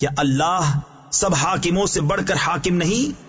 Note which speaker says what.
Speaker 1: کیا اللہ سب حاکموں سے بڑھ کر حاکم نہیں